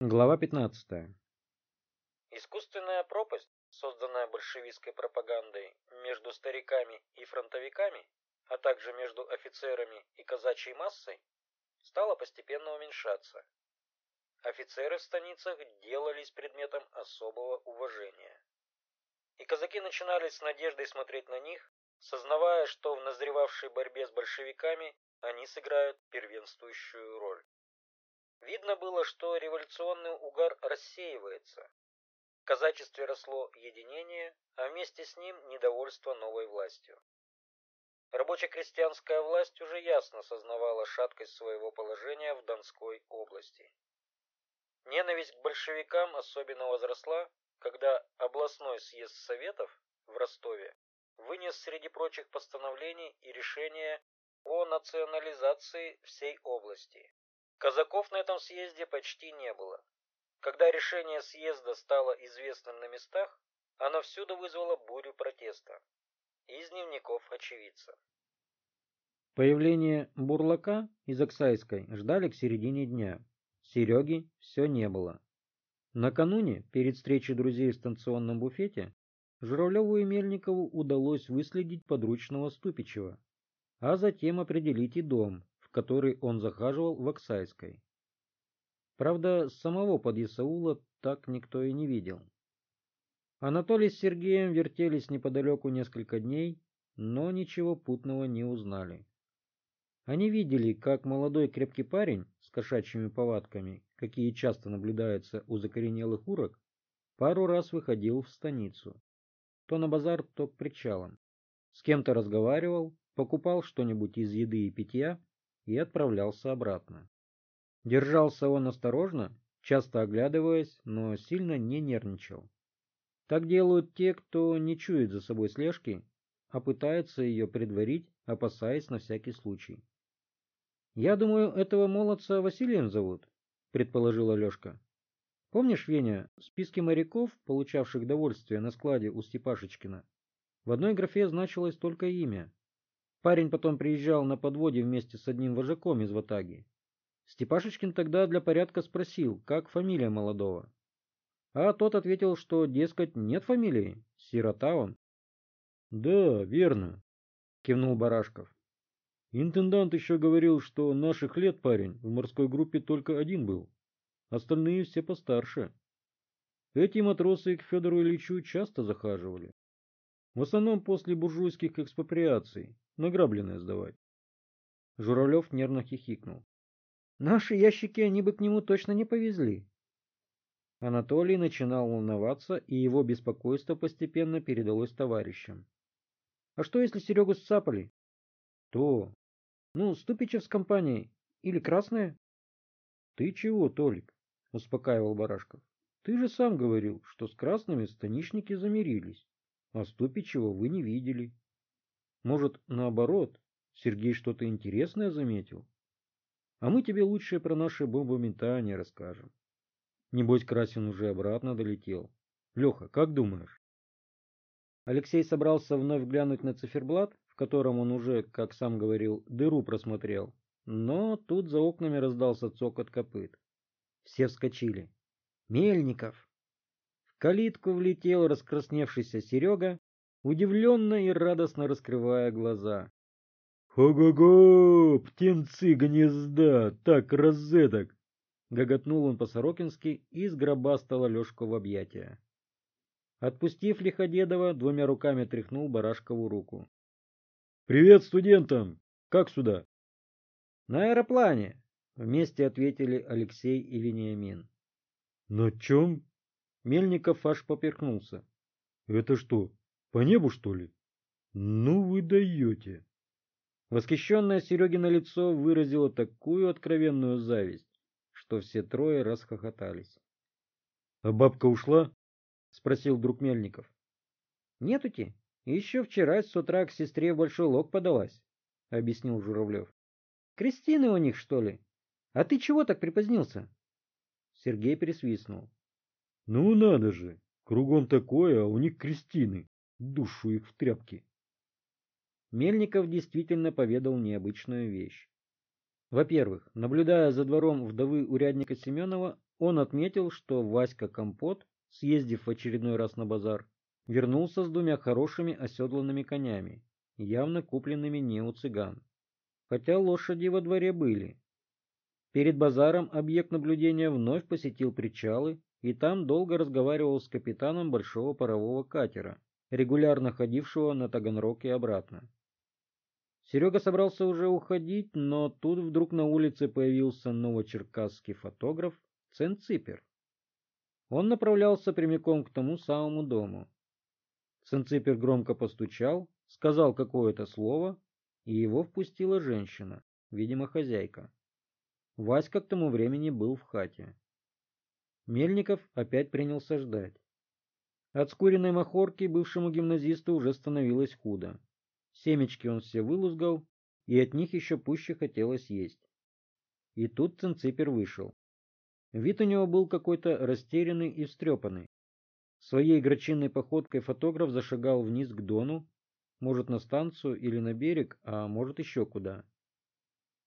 Глава 15. Искусственная пропасть, созданная большевистской пропагандой между стариками и фронтовиками, а также между офицерами и казачьей массой, стала постепенно уменьшаться. Офицеры в станицах делались предметом особого уважения. И казаки начинали с надеждой смотреть на них, сознавая, что в назревавшей борьбе с большевиками они сыграют первенствующую роль. Видно было, что революционный угар рассеивается. В казачестве росло единение, а вместе с ним недовольство новой властью. Рабоче-крестьянская власть уже ясно сознавала шаткость своего положения в Донской области. Ненависть к большевикам особенно возросла, когда областной съезд Советов в Ростове вынес среди прочих постановлений и решения о национализации всей области. Казаков на этом съезде почти не было. Когда решение съезда стало известным на местах, оно всюду вызвало бурю протеста. Из дневников очевидца. Появление Бурлака из Оксайской ждали к середине дня. Сереги все не было. Накануне, перед встречей друзей в станционном буфете, Журавлеву и Мельникову удалось выследить подручного Ступичева, а затем определить и дом, который он захаживал в Оксайской. Правда, самого подъясаула так никто и не видел. Анатолий с Сергеем вертелись неподалеку несколько дней, но ничего путного не узнали. Они видели, как молодой крепкий парень с кошачьими повадками, какие часто наблюдаются у закоренелых урок, пару раз выходил в станицу. То на базар, то к причалам. С кем-то разговаривал, покупал что-нибудь из еды и питья и отправлялся обратно. Держался он осторожно, часто оглядываясь, но сильно не нервничал. Так делают те, кто не чует за собой слежки, а пытается ее предварить, опасаясь на всякий случай. «Я думаю, этого молодца Василием зовут», — предположил Алешка. «Помнишь, Веня, списки моряков, получавших довольствие на складе у Степашечкина? В одной графе значилось только имя, Парень потом приезжал на подводе вместе с одним вожаком из Ватаги. Степашечкин тогда для порядка спросил, как фамилия молодого. А тот ответил, что, дескать, нет фамилии, сирота он. — Да, верно, — кивнул Барашков. Интендант еще говорил, что наших лет парень в морской группе только один был. Остальные все постарше. Эти матросы к Федору Ильичу часто захаживали. В основном после буржуйских экспроприаций, награбленное сдавать. Журавлев нервно хихикнул. Наши ящики они бы к нему точно не повезли. Анатолий начинал волноваться, и его беспокойство постепенно передалось товарищам. А что, если Серегу сцапали? То. Ну, Ступичев с компанией. Или Красная? Ты чего, Толик? Успокаивал Барашков. Ты же сам говорил, что с красными станичники замирились, а Ступичева вы не видели. Может, наоборот, Сергей что-то интересное заметил? А мы тебе лучше про наши бомбометания расскажем. Небось, Красин уже обратно долетел. Леха, как думаешь? Алексей собрался вновь глянуть на циферблат, в котором он уже, как сам говорил, дыру просмотрел. Но тут за окнами раздался цокот копыт. Все вскочили. «Мельников!» В калитку влетел раскрасневшийся Серега удивленно и радостно раскрывая глаза. «Хо-го-го! Птенцы гнезда! Так, розеток!» Гоготнул он по-сорокински и сгробастал Алешку в объятия. Отпустив Лиходедова, двумя руками тряхнул Барашкову руку. «Привет студентам! Как сюда?» «На аэроплане!» — вместе ответили Алексей и Вениамин. «На чем?» Мельников аж поперхнулся. «Это что, по небу, что ли? Ну вы даете. Восхищенное Серегино лицо выразило такую откровенную зависть, что все трое расхохотались. — А бабка ушла? — спросил друг Мельников. — Нетути. Еще вчера с утра к сестре в Большой Лог подалась, — объяснил Журавлев. — Кристины у них, что ли? А ты чего так припозднился? Сергей присвистнул. — Ну надо же, кругом такое, а у них Кристины душу их в тряпки. Мельников действительно поведал необычную вещь. Во-первых, наблюдая за двором вдовы урядника Семенова, он отметил, что Васька Компот, съездив в очередной раз на базар, вернулся с двумя хорошими оседланными конями, явно купленными не у цыган. Хотя лошади во дворе были. Перед базаром объект наблюдения вновь посетил причалы и там долго разговаривал с капитаном большого парового катера, регулярно ходившего на Таганрог и обратно. Серега собрался уже уходить, но тут вдруг на улице появился новочеркасский фотограф Ценципер. Он направлялся прямиком к тому самому дому. Ценципер громко постучал, сказал какое-то слово, и его впустила женщина, видимо, хозяйка. Васька к тому времени был в хате. Мельников опять принялся ждать. От скуренной махорки бывшему гимназисту уже становилось худо. Семечки он все вылузгал, и от них еще пуще хотелось есть. И тут Ценципер вышел. Вид у него был какой-то растерянный и встрепанный. Своей грачинной походкой фотограф зашагал вниз к Дону, может на станцию или на берег, а может еще куда.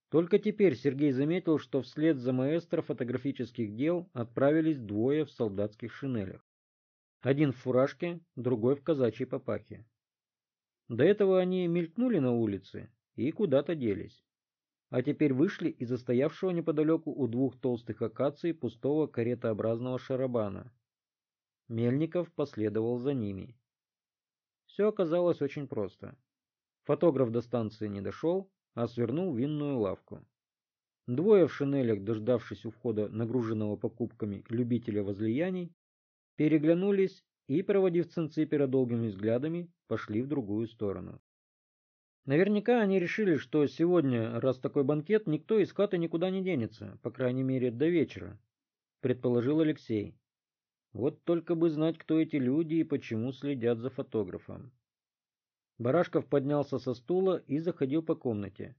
Только теперь Сергей заметил, что вслед за маэстро фотографических дел отправились двое в солдатских шинелях. Один в фуражке, другой в казачьей папахе. До этого они мелькнули на улице и куда-то делись. А теперь вышли из застоявшего неподалеку у двух толстых акаций пустого каретообразного шарабана. Мельников последовал за ними. Все оказалось очень просто. Фотограф до станции не дошел, а свернул винную лавку. Двое в шинелях, дождавшись у входа нагруженного покупками любителя возлияний, переглянулись и, проводив Цинципера долгими взглядами, пошли в другую сторону. Наверняка они решили, что сегодня, раз такой банкет, никто из хаты никуда не денется, по крайней мере, до вечера, предположил Алексей. Вот только бы знать, кто эти люди и почему следят за фотографом. Барашков поднялся со стула и заходил по комнате.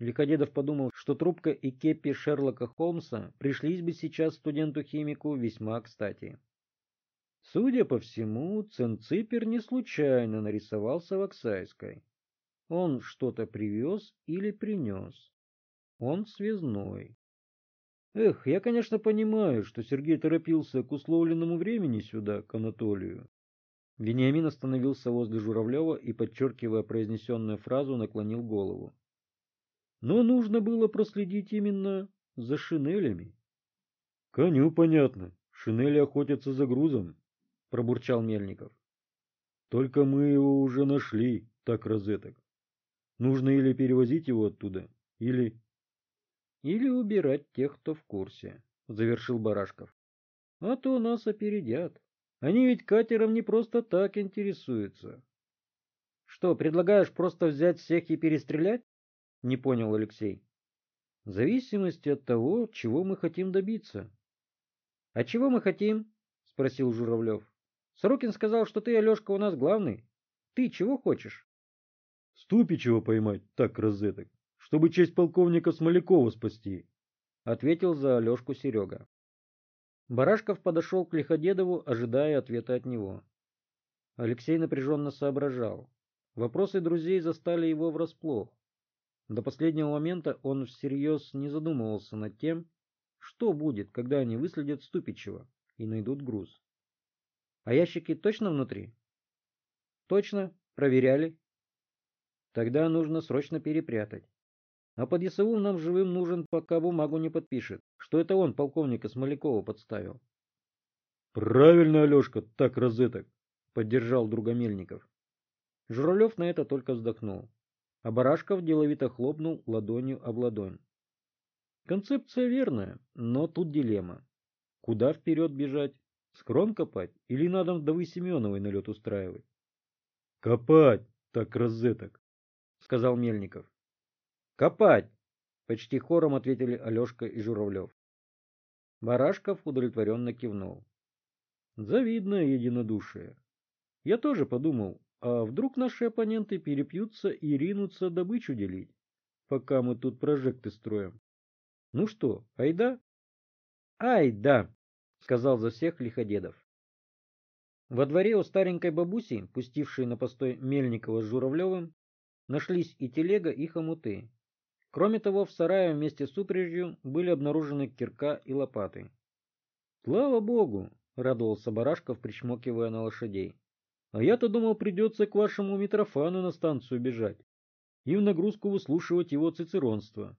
Лиходедов подумал, что трубка и кепи Шерлока Холмса пришлись бы сейчас студенту-химику весьма кстати. Судя по всему, Ценципер не случайно нарисовался в Оксайской. Он что-то привез или принес. Он связной. Эх, я, конечно, понимаю, что Сергей торопился к условленному времени сюда, к Анатолию. Вениамин остановился возле Журавлева и, подчеркивая произнесенную фразу, наклонил голову. Но нужно было проследить именно за шинелями. Коню понятно, шинели охотятся за грузом пробурчал Мельников. Только мы его уже нашли, так розеток. Нужно или перевозить его оттуда, или... Или убирать тех, кто в курсе, завершил Барашков. А то нас опередят. Они ведь катером не просто так интересуются. Что, предлагаешь просто взять всех и перестрелять? Не понял Алексей. В зависимости от того, чего мы хотим добиться. А чего мы хотим? Спросил Журавлев. Сорокин сказал, что ты, Алешка, у нас главный. Ты чего хочешь? Ступичева поймать, так розеток, чтобы честь полковника Смолякова спасти, ответил за Алешку Серега. Барашков подошел к Лиходедову, ожидая ответа от него. Алексей напряженно соображал. Вопросы друзей застали его врасплох. До последнего момента он всерьез не задумывался над тем, что будет, когда они выследят Ступичева и найдут груз. А ящики точно внутри? Точно, проверяли. Тогда нужно срочно перепрятать. А под ЕСУ нам живым нужен, пока бумагу не подпишет, что это он полковника Смолякова подставил. Правильно, Алешка, так розеток, поддержал друга Мельников. Журавлев на это только вздохнул, а Барашков деловито хлопнул ладонью об ладонь. Концепция верная, но тут дилемма. Куда вперед бежать? Скрон копать или надо вдовы Семеновой налет устраивать? — Копать, так розеток, — сказал Мельников. — Копать, — почти хором ответили Алешка и Журавлев. Барашков удовлетворенно кивнул. Завидное единодушие. Я тоже подумал, а вдруг наши оппоненты перепьются и ринутся добычу делить, пока мы тут прожекты строим. Ну что, айда? Айда! Сказал за всех Лиходедов. Во дворе у старенькой бабуси, пустившей на постой Мельникова с Журавлевым, нашлись и телега, и хомуты. Кроме того, в сарае вместе с упряжью были обнаружены кирка и лопаты. «Слава богу!» — радовался Барашков, причмокивая на лошадей. «А я-то думал, придется к вашему Митрофану на станцию бежать и в нагрузку выслушивать его цицеронство».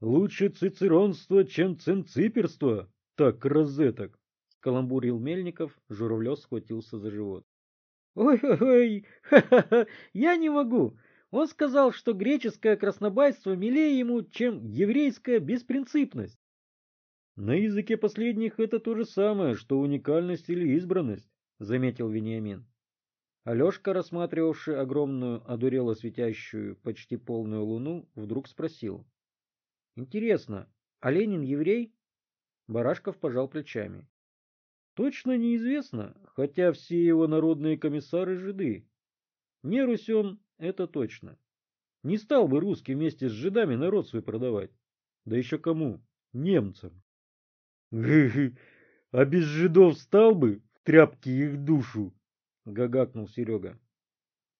«Лучше цицеронство, чем цинциперство, так розеток!» — каламбурил Мельников, Журавлев схватился за живот. «Ой-ой-ой, ха-ха-ха, я не могу!» Он сказал, что греческое краснобайство милее ему, чем еврейская беспринципность. На языке последних это то же самое, что уникальность или избранность, заметил Вениамин. Алешка, рассматривавший огромную, одурело светящую, почти полную луну, вдруг спросил. Интересно, а Ленин еврей? Барашков пожал плечами. Точно неизвестно, хотя все его народные комиссары жиды. Не Русен, это точно. Не стал бы русский вместе с жидами народ свой продавать. Да еще кому? Немцам. А без жидов стал бы в тряпки их душу, гагакнул Серега.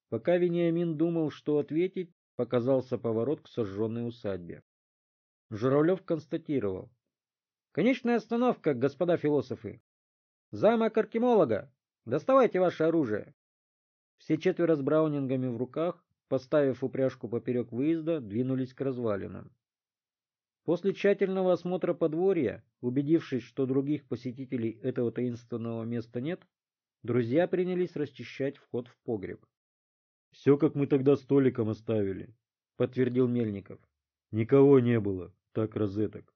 Пока Вениамин думал, что ответить, показался поворот к сожженной усадьбе. Журавлев констатировал. Конечная остановка, господа философы. Замок архимолога. Доставайте ваше оружие. Все четверо с браунингами в руках, поставив упряжку поперек выезда, двинулись к развалинам. После тщательного осмотра подворья, убедившись, что других посетителей этого таинственного места нет, друзья принялись расчищать вход в погреб. — Все, как мы тогда столиком оставили, — подтвердил Мельников. — Никого не было, так розеток.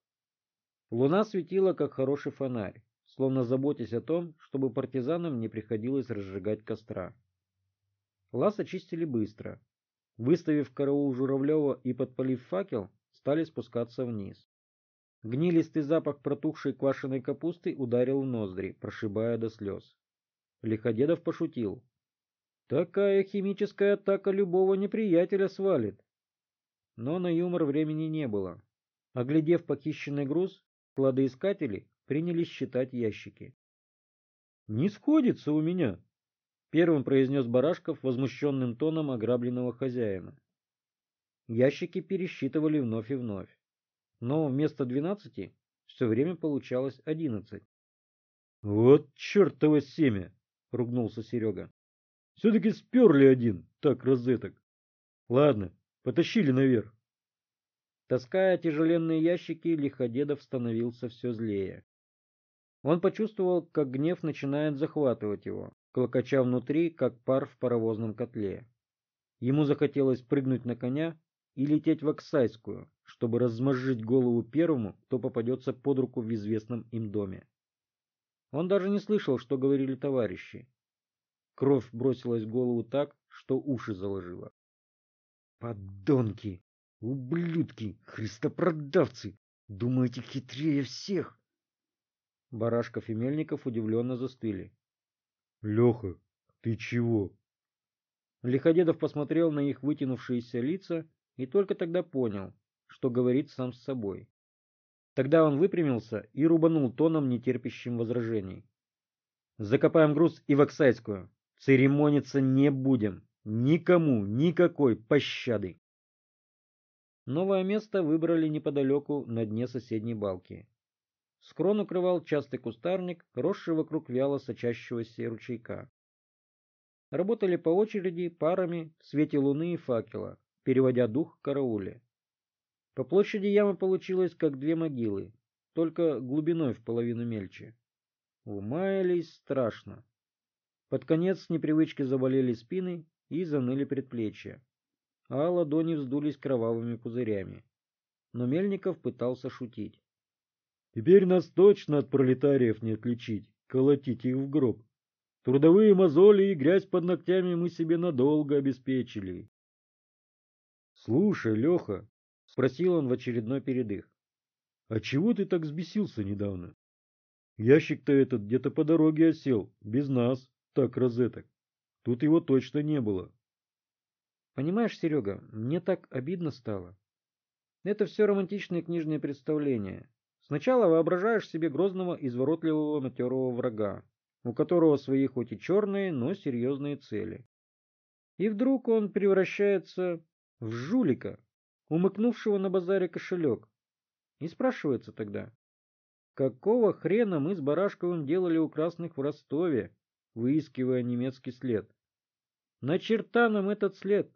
Луна светила, как хороший фонарь, словно заботясь о том, чтобы партизанам не приходилось разжигать костра. Лаз очистили быстро. Выставив караул Журавлева и подпалив факел, стали спускаться вниз. Гнилистый запах протухшей квашеной капусты ударил в ноздри, прошибая до слез. Лиходедов пошутил. «Такая химическая атака любого неприятеля свалит». Но на юмор времени не было. Оглядев похищенный груз, кладоискатели принялись считать ящики. «Не сходится у меня», — первым произнес Барашков возмущенным тоном ограбленного хозяина. Ящики пересчитывали вновь и вновь. Но вместо двенадцати все время получалось одиннадцать. — Вот чертово семя! — ругнулся Серега. — Все-таки сперли один, так розеток. Ладно, потащили наверх. Таская тяжеленные ящики, Лиходедов становился все злее. Он почувствовал, как гнев начинает захватывать его, клокоча внутри, как пар в паровозном котле. Ему захотелось прыгнуть на коня и лететь в Оксайскую, чтобы размозжить голову первому, кто попадется под руку в известном им доме. Он даже не слышал, что говорили товарищи. Кровь бросилась в голову так, что уши заложило. «Подонки! Ублюдки! Христопродавцы! Думаете, хитрее всех?» Барашков и Мельников удивленно застыли. «Леха, ты чего?» Лиходедов посмотрел на их вытянувшиеся лица и только тогда понял, что говорит сам с собой. Тогда он выпрямился и рубанул тоном, нетерпящим возражений. «Закопаем груз и в Оксайскую. Церемониться не будем. Никому никакой пощады!» Новое место выбрали неподалеку на дне соседней балки. Скрон укрывал частый кустарник, росший вокруг вяло сочащегося ручейка. Работали по очереди, парами, в свете луны и факела, переводя дух к карауле. По площади ямы получилось как две могилы, только глубиной в половину мельче. Умаялись страшно. Под конец с непривычки заболели спины и заныли предплечья, а ладони вздулись кровавыми пузырями. Но Мельников пытался шутить. «Теперь нас точно от пролетариев не отличить, колотить их в гроб. Трудовые мозоли и грязь под ногтями мы себе надолго обеспечили. «Слушай, Леха», — спросил он в очередной передых, — «а чего ты так взбесился недавно? Ящик-то этот где-то по дороге осел, без нас, так розеток. Тут его точно не было». «Понимаешь, Серега, мне так обидно стало. Это все романтичные книжные представления. Сначала воображаешь себе грозного, изворотливого, матерого врага, у которого свои хоть и черные, но серьезные цели. И вдруг он превращается в жулика, умыкнувшего на базаре кошелек. И спрашивается тогда, какого хрена мы с Барашковым делали у красных в Ростове, выискивая немецкий след? На черта нам этот след?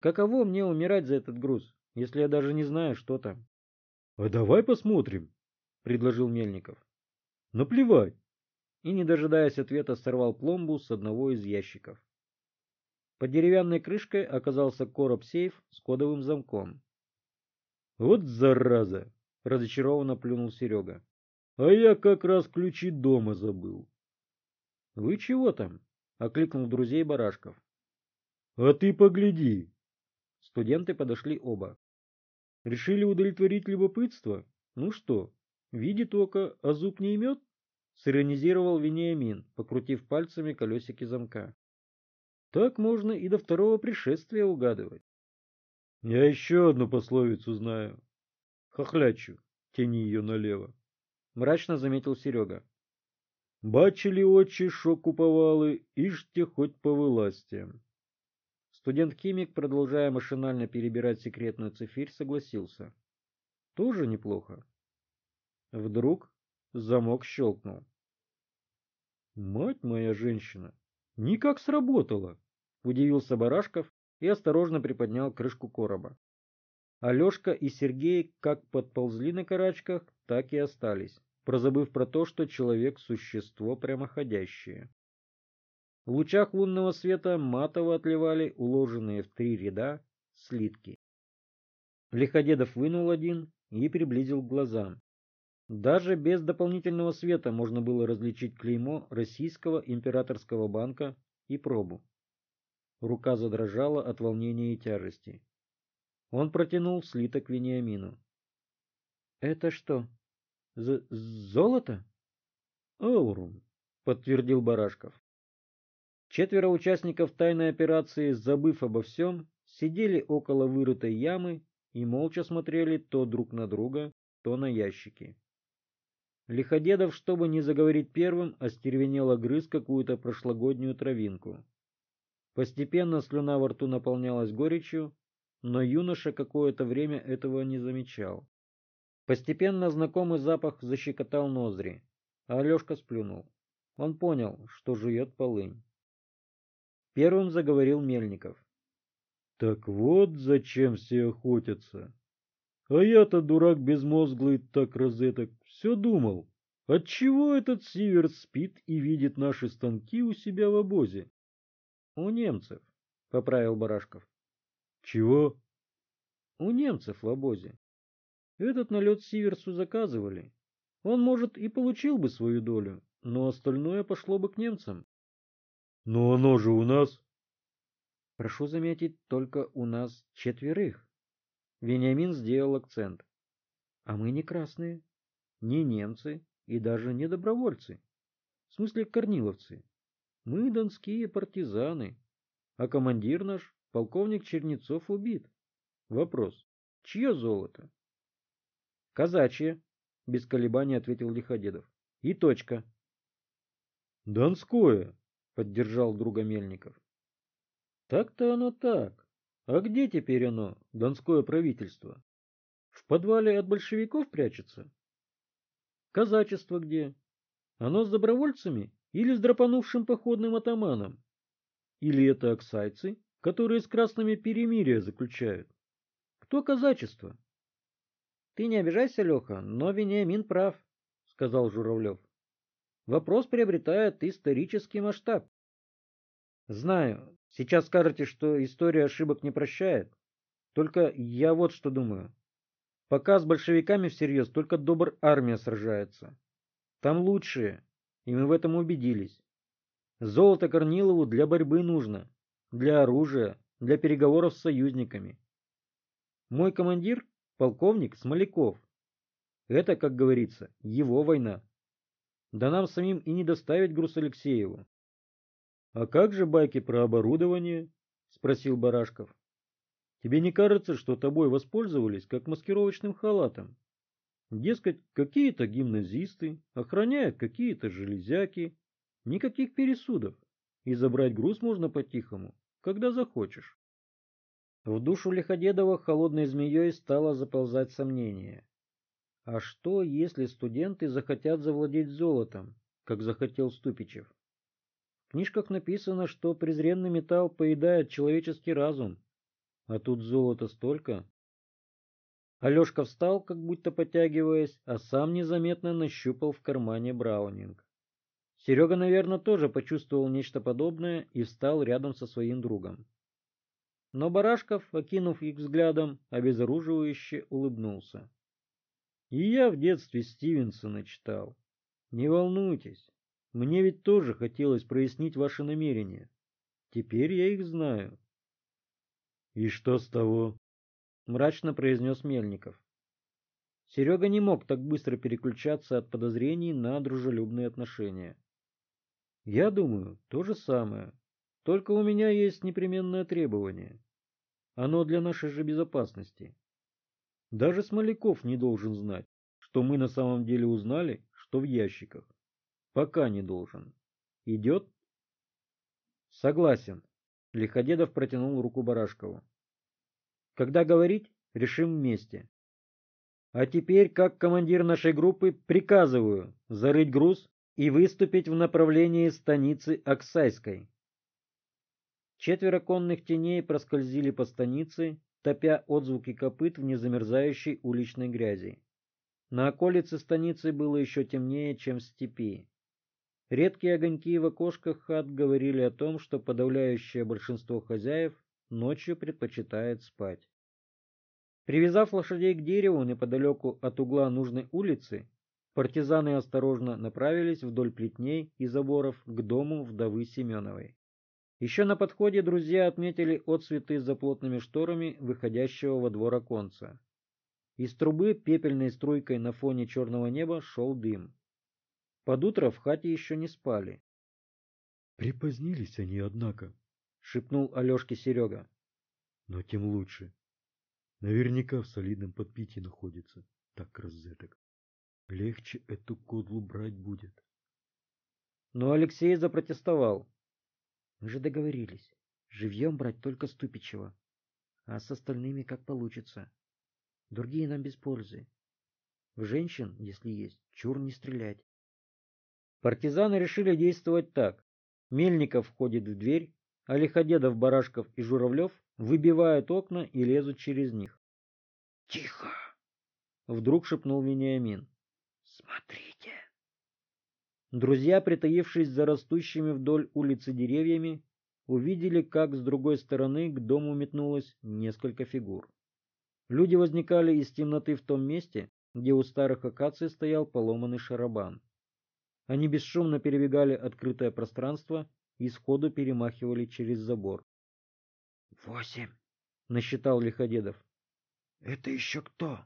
Каково мне умирать за этот груз, если я даже не знаю, что там? — А давай посмотрим, — предложил Мельников. — Наплевать. И, не дожидаясь ответа, сорвал пломбу с одного из ящиков. Под деревянной крышкой оказался короб-сейф с кодовым замком. «Вот зараза!» — разочарованно плюнул Серега. «А я как раз ключи дома забыл». «Вы чего там?» — окликнул друзей Барашков. «А ты погляди!» Студенты подошли оба. «Решили удовлетворить любопытство? Ну что, видит око, а зуб не имет?» — сиронизировал Вениамин, покрутив пальцами колесики замка. Так можно и до второго пришествия угадывать. Я еще одну пословицу знаю. Хохлячу, тяни ее налево. Мрачно заметил Серега. Бачили очи, шо куповали, ишьте хоть по выластиям. Студент-химик, продолжая машинально перебирать секретную цифирь, согласился. Тоже неплохо. Вдруг замок щелкнул. Мать моя женщина, Никак сработало, удивился Барашков и осторожно приподнял крышку короба. Алешка и Сергей как подползли на карачках, так и остались, прозабыв про то, что человек — существо прямоходящее. В лучах лунного света матово отливали уложенные в три ряда слитки. Лиходедов вынул один и приблизил к глазам. Даже без дополнительного света можно было различить клеймо Российского императорского банка и пробу. Рука задрожала от волнения и тяжести. Он протянул слиток Вениамину. — Это что, з золото? — Аурум, — подтвердил Барашков. Четверо участников тайной операции, забыв обо всем, сидели около вырытой ямы и молча смотрели то друг на друга, то на ящики. Лиходедов, чтобы не заговорить первым, остервенело грыз какую-то прошлогоднюю травинку. Постепенно слюна во рту наполнялась горечью, но юноша какое-то время этого не замечал. Постепенно знакомый запах защекотал ноздри, а Алешка сплюнул. Он понял, что жует полынь. Первым заговорил Мельников. — Так вот зачем все охотятся. А я-то, дурак безмозглый, так розеток, все думал, отчего этот Сиверс спит и видит наши станки у себя в обозе? — У немцев, — поправил Барашков. — Чего? — У немцев в обозе. Этот налет Сиверсу заказывали. Он, может, и получил бы свою долю, но остальное пошло бы к немцам. — Но оно же у нас. — Прошу заметить, только у нас четверых. Вениамин сделал акцент. А мы не красные, не немцы и даже не добровольцы. В смысле корниловцы. Мы донские партизаны, а командир наш, полковник Чернецов, убит. Вопрос, чье золото? Казачье, без колебаний ответил Лиходедов. И точка. Донское, поддержал друга Мельников. Так-то оно так. А где теперь оно, донское правительство? В подвале от большевиков прячется? Казачество где? Оно с добровольцами или с драпанувшим походным атаманом? Или это оксайцы, которые с красными перемирия заключают? Кто казачество? Ты не обижайся, Леха, но Вениамин прав, сказал Журавлев. Вопрос приобретает исторический масштаб. Знаю, сейчас скажете, что история ошибок не прощает. Только я вот что думаю. Пока с большевиками всерьез только добр армия сражается. Там лучшие, и мы в этом убедились. Золото Корнилову для борьбы нужно, для оружия, для переговоров с союзниками. Мой командир — полковник Смоляков. Это, как говорится, его война. Да нам самим и не доставить груз Алексееву. А как же байки про оборудование? спросил Барашков. Тебе не кажется, что тобой воспользовались как маскировочным халатом? Дескать, какие-то гимназисты охраняют какие-то железяки, никаких пересудов, и забрать груз можно по-тихому, когда захочешь. В душу Лиходедова холодной змеей стало заползать сомнение. А что, если студенты захотят завладеть золотом, как захотел Ступичев? В книжках написано, что презренный металл поедает человеческий разум. А тут золота столько. Алешка встал, как будто потягиваясь, а сам незаметно нащупал в кармане браунинг. Серега, наверное, тоже почувствовал нечто подобное и встал рядом со своим другом. Но Барашков, окинув их взглядом, обезоруживающе улыбнулся. И я в детстве Стивенсона читал. Не волнуйтесь, мне ведь тоже хотелось прояснить ваши намерения. Теперь я их знаю. И что с того? Мрачно произнес Мельников. Серега не мог так быстро переключаться от подозрений на дружелюбные отношения. Я думаю, то же самое. Только у меня есть непременное требование. Оно для нашей же безопасности. Даже Смоляков не должен знать, что мы на самом деле узнали, что в ящиках. Пока не должен. Идет? Согласен. Лиходедов протянул руку Барашкову. Когда говорить, решим вместе. А теперь, как командир нашей группы, приказываю зарыть груз и выступить в направлении станицы Оксайской. Четверо конных теней проскользили по станице, топя отзвуки копыт в незамерзающей уличной грязи. На околице станицы было еще темнее, чем в степи. Редкие огоньки в окошках хат говорили о том, что подавляющее большинство хозяев ночью предпочитает спать. Привязав лошадей к дереву неподалеку от угла нужной улицы, партизаны осторожно направились вдоль плетней и заборов к дому вдовы Семеновой. Еще на подходе друзья отметили отцветы за плотными шторами выходящего во двор оконца. Из трубы пепельной струйкой на фоне черного неба шел дым. Под утро в хате еще не спали. Припозднились они, однако, — шепнул Алешке Серега. Но тем лучше. Наверняка в солидном подпитии находится, так розеток. Легче эту кодлу брать будет. Но Алексей запротестовал. Мы же договорились. Живьем брать только Ступичева. А с остальными как получится. Другие нам без пользы. В женщин, если есть, чур не стрелять. Партизаны решили действовать так. Мельников входит в дверь, а Лиходедов, Барашков и Журавлев выбивают окна и лезут через них. — Тихо! — вдруг шепнул Вениамин. — Смотрите! Друзья, притаившись за растущими вдоль улицы деревьями, увидели, как с другой стороны к дому метнулось несколько фигур. Люди возникали из темноты в том месте, где у старых акаций стоял поломанный шарабан. Они бесшумно перебегали открытое пространство и сходу перемахивали через забор. — Восемь! — насчитал Лиходедов. — Это еще кто?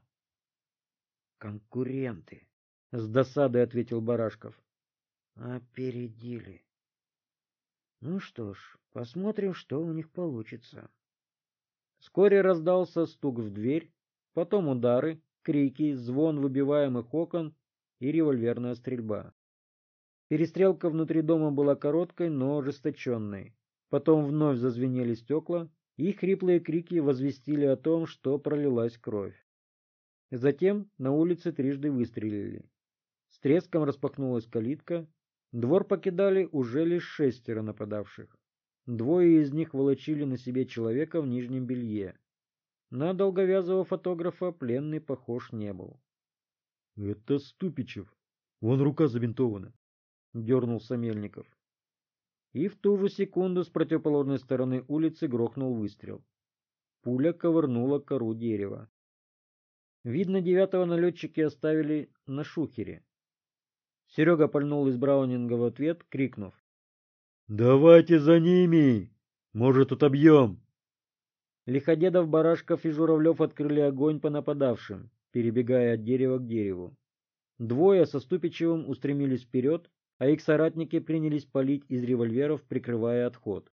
— Конкуренты! — с досадой ответил Барашков. Опередили. Ну что ж, посмотрим, что у них получится. Вскоре раздался стук в дверь, потом удары, крики, звон выбиваемых окон и револьверная стрельба. Перестрелка внутри дома была короткой, но ожесточенной. Потом вновь зазвенели стекла, и хриплые крики возвестили о том, что пролилась кровь. Затем на улице трижды выстрелили. С треском распахнулась калитка, Двор покидали уже лишь шестеро нападавших. Двое из них волочили на себе человека в нижнем белье. На долговязого фотографа пленный похож не был. — Это Ступичев. Вон рука забинтована. — дернулся Мельников. И в ту же секунду с противоположной стороны улицы грохнул выстрел. Пуля ковырнула кору дерева. Видно, девятого налетчики оставили на шухере. Серега пальнул из Браунинга в ответ, крикнув. «Давайте за ними! Может, отобьем!» Лиходедов, Барашков и Журавлев открыли огонь по нападавшим, перебегая от дерева к дереву. Двое со Ступичевым устремились вперед, а их соратники принялись палить из револьверов, прикрывая отход.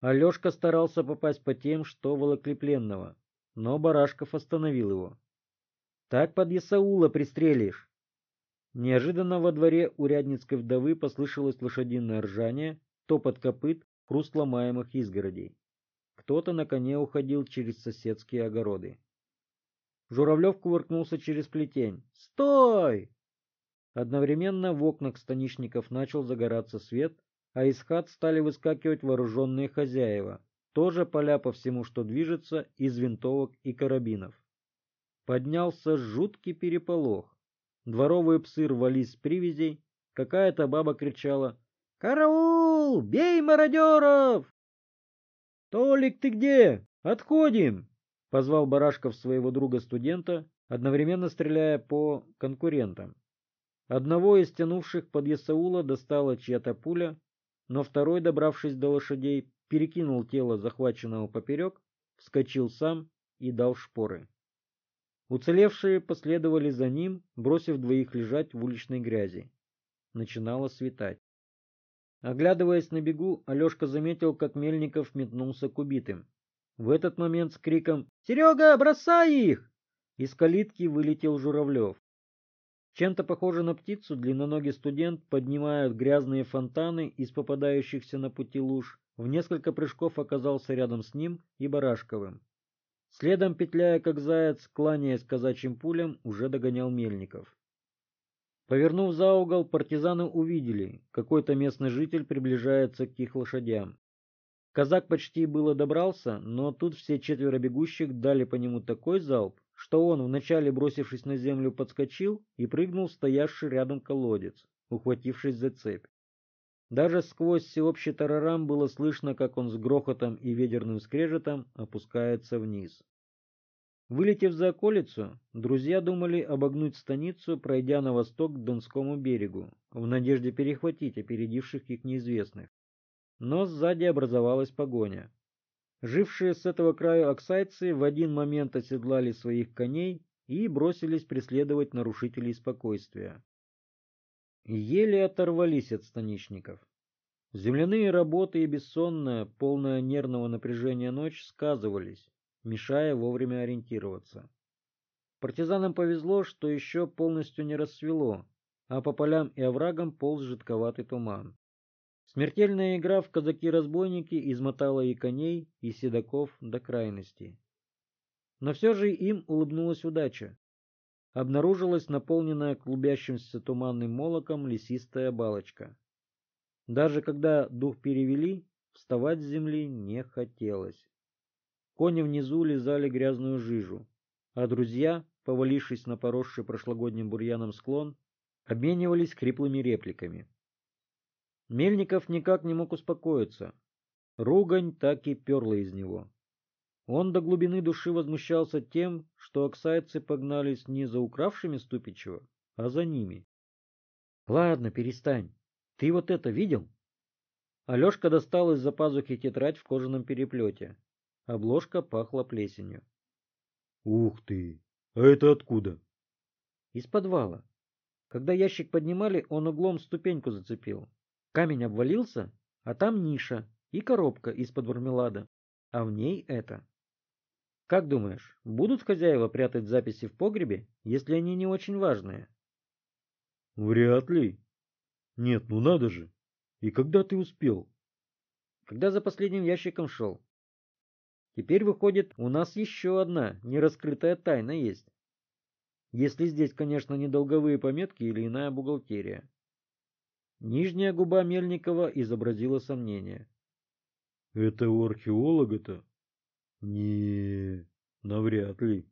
Алешка старался попасть по тем, что волокли пленного, но Барашков остановил его. — Так под Исаула пристрелишь! Неожиданно во дворе урядницкой вдовы послышалось лошадиное ржание, топот копыт, хруст ломаемых изгородей. кто-то на коне уходил через соседские огороды. Журавлев кувыркнулся через плетень. «Стой!» Одновременно в окнах станичников начал загораться свет, а из хат стали выскакивать вооруженные хозяева, тоже поля по всему, что движется, из винтовок и карабинов. Поднялся жуткий переполох. Дворовые псы рвались с привязей, какая-то баба кричала «Караул! Бей мародеров!» «Толик, ты где? Отходим!» — позвал Барашков своего друга-студента, одновременно стреляя по конкурентам. Одного из тянувших под Ясаула достала чья-то пуля, но второй, добравшись до лошадей, перекинул тело захваченного поперек, вскочил сам и дал шпоры. Уцелевшие последовали за ним, бросив двоих лежать в уличной грязи. Начинало светать. Оглядываясь на бегу, Алешка заметил, как Мельников метнулся к убитым. В этот момент с криком «Серега, бросай их!» из калитки вылетел Журавлев. Чем-то похоже на птицу, длинноногий студент поднимает грязные фонтаны из попадающихся на пути луж, в несколько прыжков оказался рядом с ним и Барашковым. Следом, петляя как заяц, кланяясь казачьим пулям, уже догонял Мельников. Повернув за угол, партизаны увидели, какой-то местный житель приближается к их лошадям. Казак почти было добрался, но тут все четверо бегущих дали по нему такой залп, что он, вначале бросившись на землю, подскочил и прыгнул в стоявший рядом колодец, ухватившись за цепь. Даже сквозь всеобщий тарарам было слышно, как он с грохотом и ведерным скрежетом опускается вниз. Вылетев за околицу, друзья думали обогнуть станицу, пройдя на восток к Донскому берегу, в надежде перехватить опередивших их неизвестных. Но сзади образовалась погоня. Жившие с этого края оксайцы в один момент оседлали своих коней и бросились преследовать нарушителей спокойствия. Еле оторвались от станичников. Земляные работы и бессонная, полная нервного напряжения ночь сказывались, мешая вовремя ориентироваться. Партизанам повезло, что еще полностью не рассвело, а по полям и оврагам полз жидковатый туман. Смертельная игра в казаки-разбойники измотала и коней, и седаков до крайности. Но все же им улыбнулась удача. Обнаружилась наполненная клубящимся туманным молоком лесистая балочка. Даже когда дух перевели, вставать с земли не хотелось. Кони внизу лизали грязную жижу, а друзья, повалившись на поросший прошлогодним бурьяном склон, обменивались хриплыми репликами. Мельников никак не мог успокоиться. Ругань так и перла из него. Он до глубины души возмущался тем, что оксайцы погнались не за укравшими Ступичева, а за ними. — Ладно, перестань. Ты вот это видел? Алешка достал из-за пазухи тетрадь в кожаном переплете. Обложка пахла плесенью. «Ух ты! А это откуда?» «Из подвала. Когда ящик поднимали, он углом ступеньку зацепил. Камень обвалился, а там ниша и коробка из-под мармелада, а в ней это. Как думаешь, будут хозяева прятать записи в погребе, если они не очень важные?» «Вряд ли. Нет, ну надо же. И когда ты успел?» «Когда за последним ящиком шел. Теперь, выходит, у нас еще одна нераскрытая тайна есть. Если здесь, конечно, не долговые пометки или иная бухгалтерия. Нижняя губа Мельникова изобразила сомнение. Это у археолога-то? Не, навряд ли.